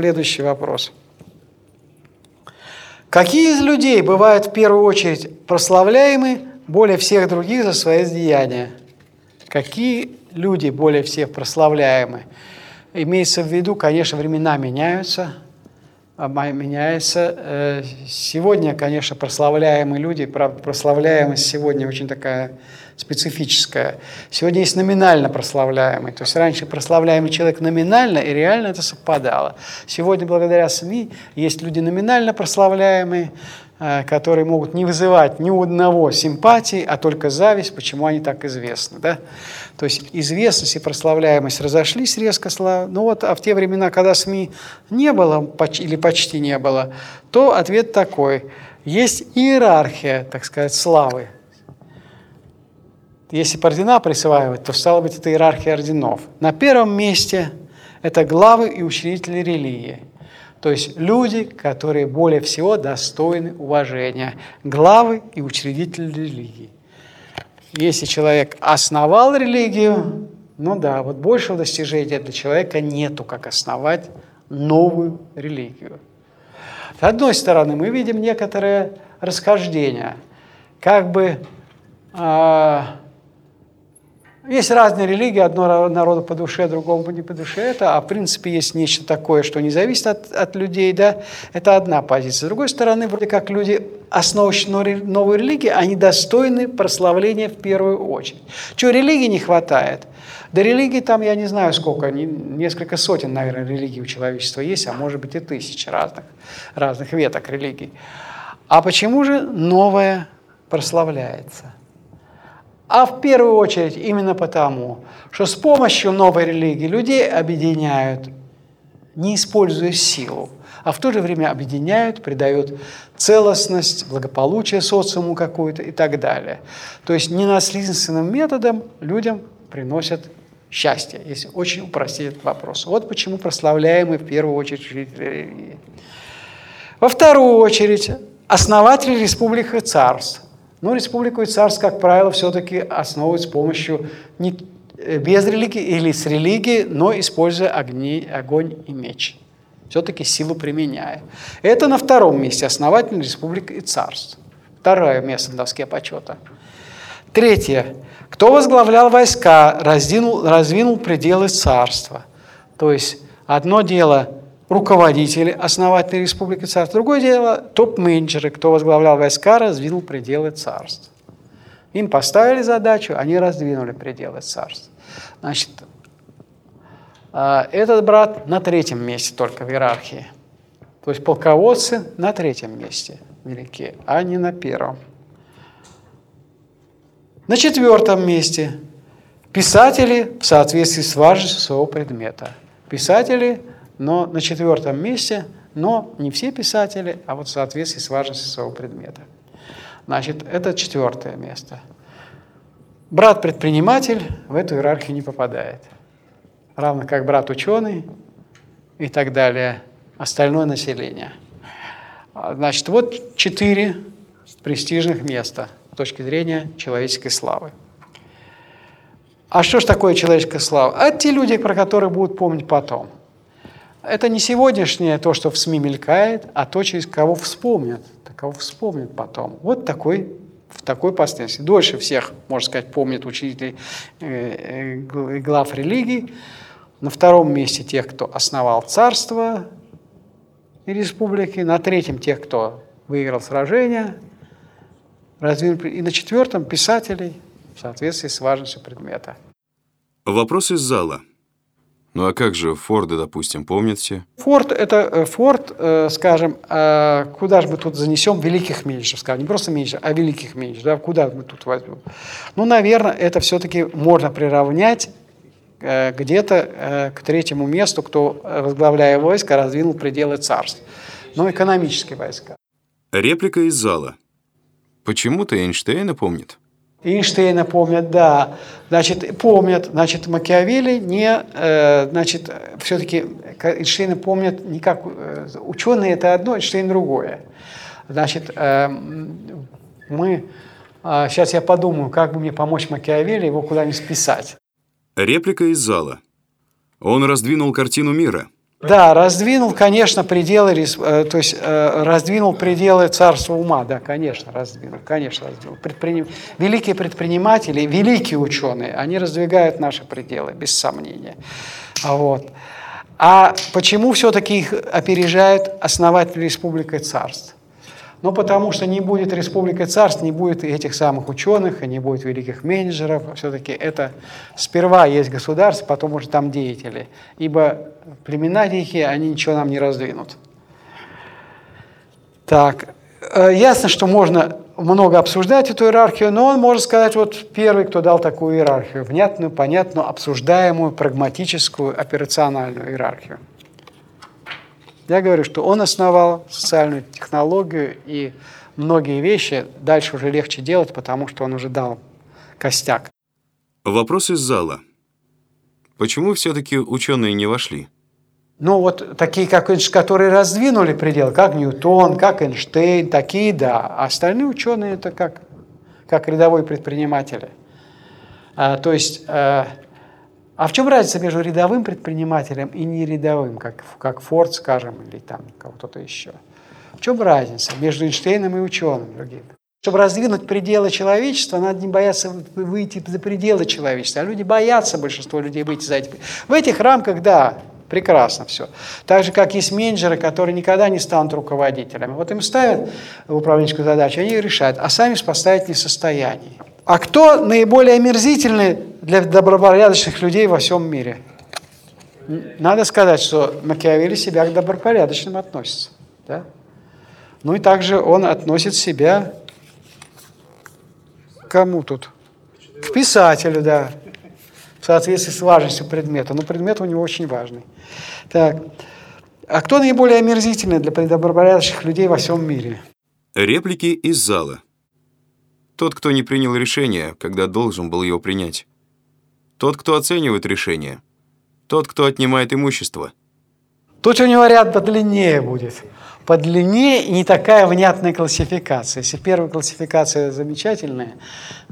Следующий вопрос. Какие из людей бывают в первую очередь прославляемы более всех других за свои деяния? Какие люди более всех прославляемы? Имеется в виду, конечно, времена меняются, меняется. Э, сегодня, конечно, прославляемые люди, прославляемость сегодня очень такая специфическая. Сегодня есть номинально прославляемый. То есть раньше прославляемый человек номинально, и реально это совпадало. Сегодня, благодаря СМИ, есть люди номинально прославляемые, которые могут не вызывать ни у одного симпатии, а только зависть, почему они так известны. Да? То есть известность и прославляемость разошлись резко, ну вот, а в те времена, когда СМИ не было или почти не было, то ответ такой. Есть иерархия, так сказать, славы. Если ордена присваивать, то стало быть это иерархия орденов. На первом месте это главы и учредители религии. То есть люди, которые более всего достойны уважения. Главы и учредители религии. Если человек основал религию, ну да, вот большего достижения для человека нету, как основать новую религию. С одной стороны, мы видим некоторое расхождение. Как бы э, есть разные религии, одно народу по душе, другому не по душе. Это, а в принципе есть нечто такое, что не зависит от, от людей, да, это одна позиция. С другой стороны, вроде как люди, основывающие новую религию, они достойны прославления в первую очередь. Чего религии не хватает? Да религии там, я не знаю сколько, несколько сотен, наверное, религий у человечества есть, а может быть и тысячи разных, разных веток религий. А почему же новое прославляется? А в первую очередь именно потому, что с помощью новой религии людей объединяют, не используя силу, а в то же время объединяют, придают целостность, благополучие социуму какую-то и так далее. То есть ненасильственным методом людям приносят счастье, если очень упростить этот вопрос. Вот почему прославляемый в первую очередь религии. Во вторую очередь основатели республик и царств. Но республику и царств, как правило, все-таки основывают с помощью не, э, без религии или с религией, но используя огни, огонь и меч. Все-таки силу применяя. Это на втором месте основатель республик и царств. Второе место на доске почета. Третье. Кто возглавлял войска, раздвинул, раздвинул пределы царства. То есть одно дело руководители основателей Республики Царств. Другое дело – топ-менеджеры, кто возглавлял войска, раздвинул пределы царств. Им поставили задачу, они раздвинули пределы царств. Значит, а, этот брат на третьем месте только в иерархии. То есть полководцы на третьем месте велики, а не на первом. На четвертом месте писатели в соответствии с важностью своего предмета. Писатели – но на четвертом месте, но не все писатели, а вот в соответствии с важностью своего предмета. Значит, это четвертое место. Брат-предприниматель в эту иерархию не попадает. Равно как брат-ученый и так далее, остальное население. Значит, вот четыре престижных места с точки зрения человеческой славы. А что ж такое человеческая слава? А те люди, про которые будут помнить потом – это не сегодняшнее то, что в СМИ мелькает, а то, через кого вспомнят, кого вспомнят потом. Вот такой, в такой последовательности. Дольше всех, можно сказать, помнят учителей э, э, глав религий. На втором месте тех, кто основал царство и республики. На третьем тех, кто выиграл сражения. И на четвертом писателей в соответствии с важностью предмета. Вопрос из зала – ну а как же Форды, допустим, помнят все? Форд – это э, Форд, э, скажем, э, куда же мы тут занесем великих менеджеров, скажем, не просто менеджеров, а великих менеджеров, да, куда мы тут возьмем? Ну, наверное, это все-таки можно приравнять где-то к третьему месту, кто, возглавляя войска, раздвинул пределы царств. Но экономические войска. Реплика из зала. Почему-то Эйнштейна помнит. Эйнштейна помнят, да. Значит, помнят, значит, Макиавелли не, э, значит, все-таки Эйнштейна помнят не как э, ученые это одно, Эйнштейн другое. Значит, э, мы, сейчас я подумаю, как бы мне помочь Макиавелли его куда-нибудь списать. Реплика из зала. Он раздвинул картину мира. Да, раздвинул, конечно, пределы, э, то есть э, раздвинул пределы царства ума, да, конечно, раздвинул, конечно, раздвинул. Предприним... Великие предприниматели, великие ученые, они раздвигают наши пределы, без сомнения. Вот. А почему все-таки их опережают основатели республики царств? Ну, потому что не будет республика царств, не будет этих самых ученых, и не будет великих менеджеров. Все-таки это сперва есть государство, потом уже там деятели. Ибо племена дикие, они ничего нам не раздвинут. Так, э, ясно, что можно много обсуждать эту иерархию, но он может сказать, вот первый, кто дал такую иерархию, внятную, понятную, обсуждаемую, прагматическую, операциональную иерархию. Я говорю, что он основал социальную технологию, и многие вещи дальше уже легче делать, потому что он уже дал костяк. Вопрос из зала. Почему все-таки ученые не вошли? Ну вот такие, как которые раздвинули предел, как Ньютон, как Эйнштейн, такие, да. А остальные ученые это как, как рядовые предприниматели. А, то есть а, а в чем разница между рядовым предпринимателем и нерядовым, как, как Форд, скажем, или там кого-то еще? В чем разница между Эйнштейном и ученым другим? Чтобы раздвинуть пределы человечества, надо не бояться выйти за пределы человечества. А люди боятся, большинство людей, выйти за эти В этих рамках, да, прекрасно все. Так же, как есть менеджеры, которые никогда не станут руководителями. Вот им ставят управленческую задачу, они ее решают, а сами поставить не в состоянии. А кто наиболее омерзительный для добропорядочных людей во всем мире? Надо сказать, что Макиавелли себя к добропорядочным относится. Да? Ну и также он относит себя к кому тут? К писателю, да. В соответствии с важностью предмета. Но предмет у него очень важный. Так. А кто наиболее омерзительный для добропорядочных людей во всем мире? Реплики из зала. Тот, кто не принял решение, когда должен был его принять. Тот, кто оценивает решение. Тот, кто отнимает имущество. Тут у него ряд подлиннее будет. Подлиннее и не такая внятная классификация. Если первая классификация замечательная,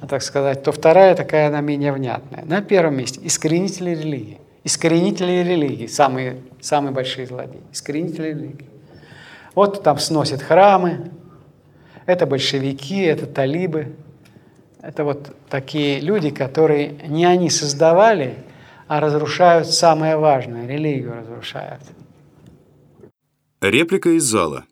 так сказать, то вторая такая, она менее внятная. На первом месте искоренители религии. Искоренители религии, самые, самые большие злодеи. Искоренители религии. Вот там сносят храмы, это большевики, это талибы. Это вот такие люди, которые не они создавали, а разрушают самое важное, религию разрушают. Реплика из зала.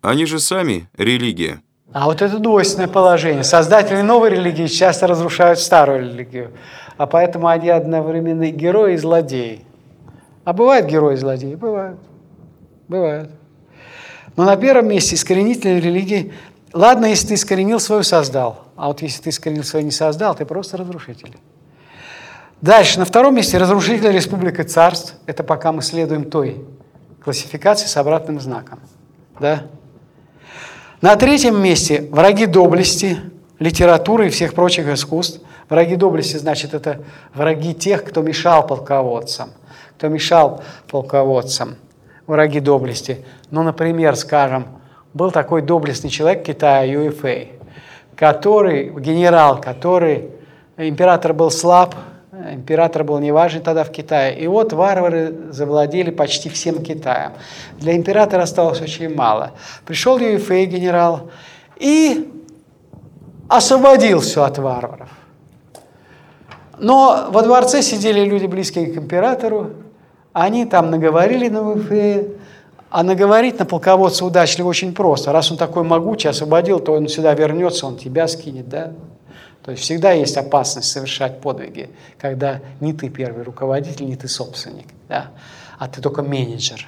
Они же сами религия. А вот это двойственное положение. Создатели новой религии часто разрушают старую религию. А поэтому они одновременно герои и злодеи. А бывают герои и злодеи? Бывают. Бывают. Но на первом месте искоренители религии Ладно, если ты искоренил свою, создал. А вот если ты искоренил свою, не создал, ты просто разрушитель. Дальше, на втором месте разрушитель Республика Царств. Это пока мы следуем той классификации с обратным знаком. Да? На третьем месте враги доблести, литературы и всех прочих искусств. Враги доблести, значит, это враги тех, кто мешал полководцам. Кто мешал полководцам. Враги доблести. Ну, например, скажем, был такой доблестный человек Китая, Юэфэй, который, генерал, который, император был слаб, император был неважен тогда в Китае. И вот варвары завладели почти всем Китаем. Для императора осталось очень мало. Пришел Юэфэй, генерал, и освободил все от варваров. Но во дворце сидели люди, близкие к императору, они там наговорили на Юэфэя, а наговорить на полководца удачливо очень просто. Раз он такой могучий, освободил, то он сюда вернется, он тебя скинет, да? То есть всегда есть опасность совершать подвиги, когда не ты первый руководитель, не ты собственник, да? а ты только менеджер,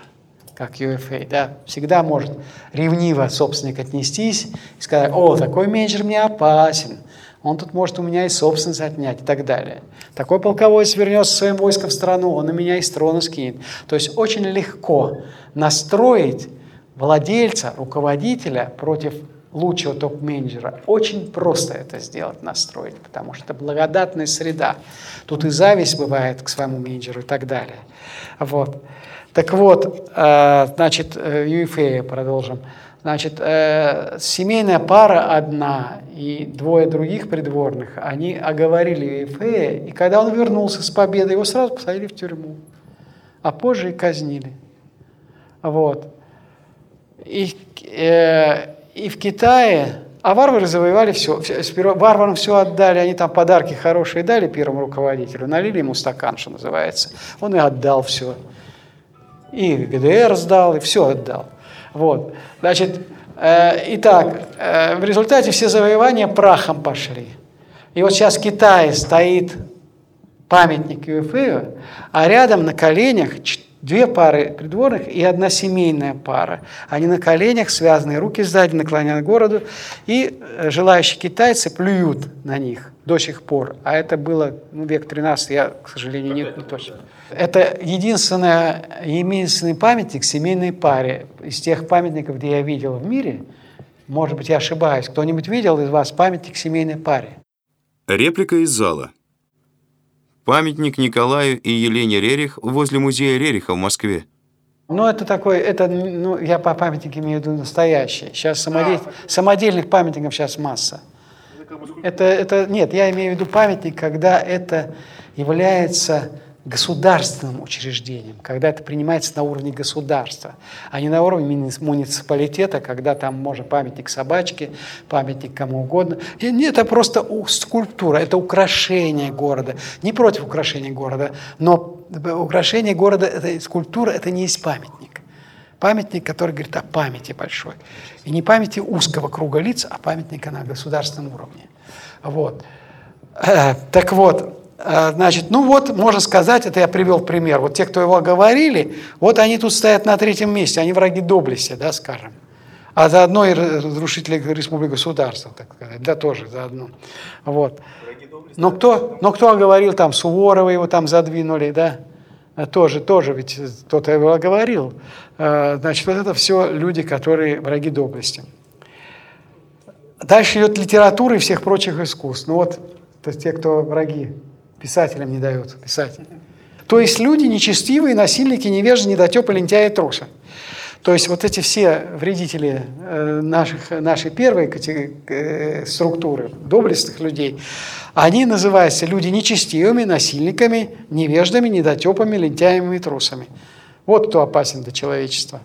как UFA. Да? Всегда может ревниво собственник отнестись и сказать, о, такой менеджер мне опасен, он тут может у меня и собственность отнять и так далее. Такой полководец вернется своим войском в страну, он на меня из трона скинет. То есть очень легко настроить владельца, руководителя против лучшего топ-менеджера. Очень просто это сделать, настроить, потому что это благодатная среда. Тут и зависть бывает к своему менеджеру и так далее. Вот. Так вот, э, значит, э, продолжим. Значит, э, семейная пара одна и двое других придворных, они оговорили Ефея, и когда он вернулся с победой, его сразу посадили в тюрьму, а позже и казнили. Вот. И, э, и в Китае, а варвары завоевали все. Сперва варварам все отдали, они там подарки хорошие дали первому руководителю, налили ему стакан, что называется. Он и отдал все. И ГДР сдал, и все отдал. Вот. Значит, э, итак, э, в результате все завоевания прахом пошли. И вот сейчас в Китае стоит памятник Юэфею, а рядом на коленях две пары придворных и одна семейная пара. Они на коленях, связанные руки сзади, наклоняют к городу, и э, желающие китайцы плюют на них до сих пор. А это было ну, век 13, я, к сожалению, не, не точно. Это единственное, единственный памятник семейной паре из тех памятников, где я видел в мире. Может быть, я ошибаюсь. Кто-нибудь видел из вас памятник семейной паре? Реплика из зала. Памятник Николаю и Елене Рерих возле музея Рериха в Москве. Ну, это такой, это, ну, я по памятнику имею в виду настоящий. Сейчас самодел, самодельных памятников сейчас масса. Это, это, нет, я имею в виду памятник, когда это является государственным учреждением, когда это принимается на уровне государства, а не на уровне муниципалитета, когда там можно памятник собачке, памятник кому угодно. И нет, это просто скульптура, это украшение города. Не против украшения города, но украшение города, это скульптура, это не есть памятник. Памятник, который говорит о памяти большой. И не памяти узкого круга лиц, а памятника на государственном уровне. Вот. Э, так вот, значит, ну вот, можно сказать, это я привел пример. Вот те, кто его говорили, вот они тут стоят на третьем месте, они враги доблести, да, скажем. А заодно и разрушители республики государства, так сказать, да, тоже заодно. Вот. Но кто, но кто говорил, там, Суворова его там задвинули, да, тоже, тоже ведь кто-то его говорил. А, значит, вот это все люди, которые враги доблести. Дальше идет литература и всех прочих искусств. Ну вот, то есть те, кто враги Писателям не дают писать. То есть люди нечестивые, насильники, невежи, недотепы, лентяи, трусы. То есть вот эти все вредители э, наших, нашей первой э, структуры, доблестных людей, они называются люди нечестивыми, насильниками, невеждами, недотепами, лентяями и трусами. Вот кто опасен для человечества.